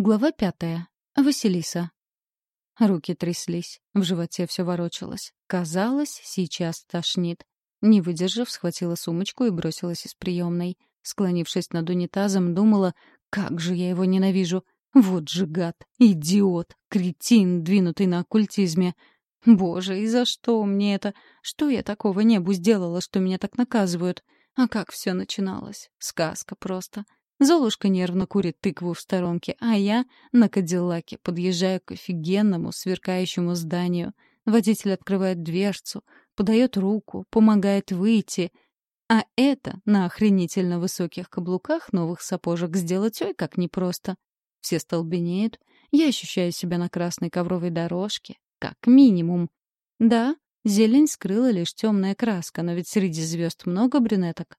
Глава пятая. Василиса. Руки тряслись, в животе все ворочалось. Казалось, сейчас тошнит. Не выдержав, схватила сумочку и бросилась из приемной. Склонившись над унитазом, думала, как же я его ненавижу. Вот же гад, идиот, кретин, двинутый на оккультизме. Боже, и за что мне это? Что я такого небу сделала, что меня так наказывают? А как все начиналось? Сказка просто. — Золушка нервно курит тыкву в сторонке, а я на Кадиллаке подъезжаю к офигенному, сверкающему зданию. Водитель открывает дверцу, подает руку, помогает выйти. А это на охренительно высоких каблуках новых сапожек сделать ой как непросто. Все столбенеют. Я ощущаю себя на красной ковровой дорожке, как минимум. Да, зелень скрыла лишь темная краска, но ведь среди звезд много брюнеток.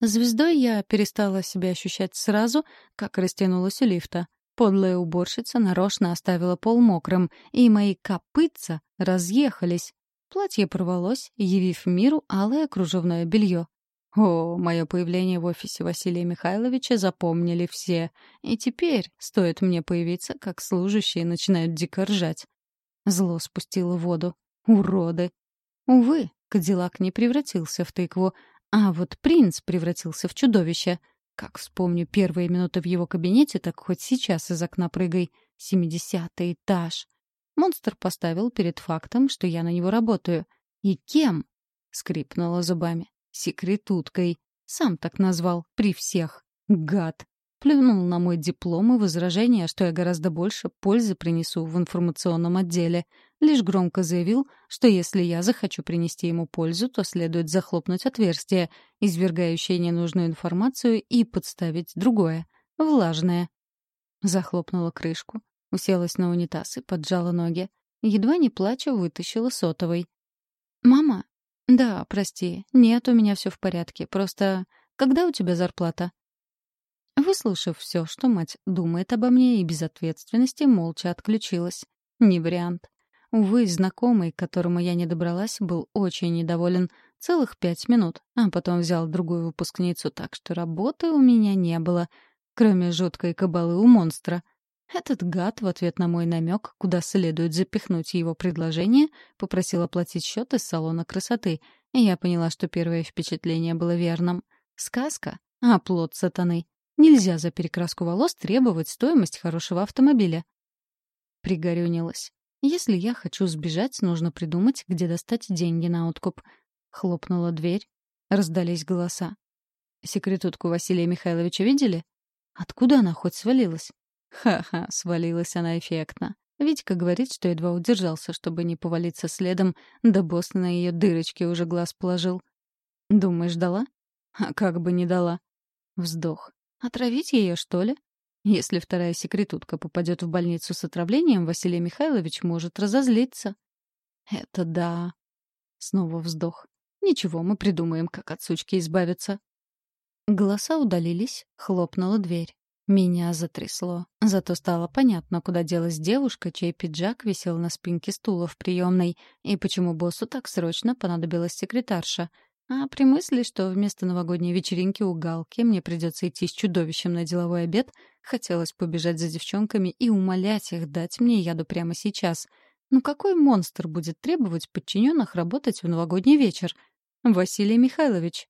Звездой я перестала себя ощущать сразу, как растянулась у лифта. Подлая уборщица нарочно оставила пол мокрым, и мои копытца разъехались. Платье порвалось, явив миру алое кружевное белье. О, мое появление в офисе Василия Михайловича запомнили все. И теперь, стоит мне появиться, как служащие начинают дико ржать. Зло спустило воду. Уроды! Увы, Кадиллак не превратился в тыкву, а вот принц превратился в чудовище. Как вспомню первые минуты в его кабинете, так хоть сейчас из окна прыгай. Семидесятый этаж. Монстр поставил перед фактом, что я на него работаю. И кем? Скрипнула зубами. Секретуткой. Сам так назвал. При всех. Гад. Плюнул на мой диплом и возражение, что я гораздо больше пользы принесу в информационном отделе. Лишь громко заявил, что если я захочу принести ему пользу, то следует захлопнуть отверстие, извергающее ненужную информацию, и подставить другое, влажное. Захлопнула крышку, уселась на унитаз и поджала ноги. Едва не плача, вытащила сотовый. «Мама?» «Да, прости. Нет, у меня все в порядке. Просто... Когда у тебя зарплата?» Выслушав все, что мать думает обо мне и без ответственности, молча отключилась. Не вариант. Увы, знакомый, к которому я не добралась, был очень недоволен. Целых пять минут, а потом взял другую выпускницу, так что работы у меня не было, кроме жуткой кабалы у монстра. Этот гад в ответ на мой намек, куда следует запихнуть его предложение, попросил оплатить счет из салона красоты, и я поняла, что первое впечатление было верным. Сказка, а плод сатаны. Нельзя за перекраску волос требовать стоимость хорошего автомобиля. Пригорюнилась. Если я хочу сбежать, нужно придумать, где достать деньги на откуп. Хлопнула дверь. Раздались голоса. Секретутку Василия Михайловича видели? Откуда она хоть свалилась? Ха-ха, свалилась она эффектно. Витька говорит, что едва удержался, чтобы не повалиться следом, да босс на ее дырочке уже глаз положил. Думаешь, дала? А как бы не дала. Вздох. Отравить ее, что ли? Если вторая секретутка попадет в больницу с отравлением, Василий Михайлович может разозлиться. Это да. Снова вздох. Ничего, мы придумаем, как от сучки избавиться. Голоса удалились, хлопнула дверь. Меня затрясло. Зато стало понятно, куда делась девушка, чей пиджак висел на спинке стула в приемной, и почему боссу так срочно понадобилась секретарша — а при мысли, что вместо новогодней вечеринки у Галки мне придется идти с чудовищем на деловой обед, хотелось побежать за девчонками и умолять их дать мне яду прямо сейчас. Ну какой монстр будет требовать подчиненных работать в новогодний вечер? Василий Михайлович.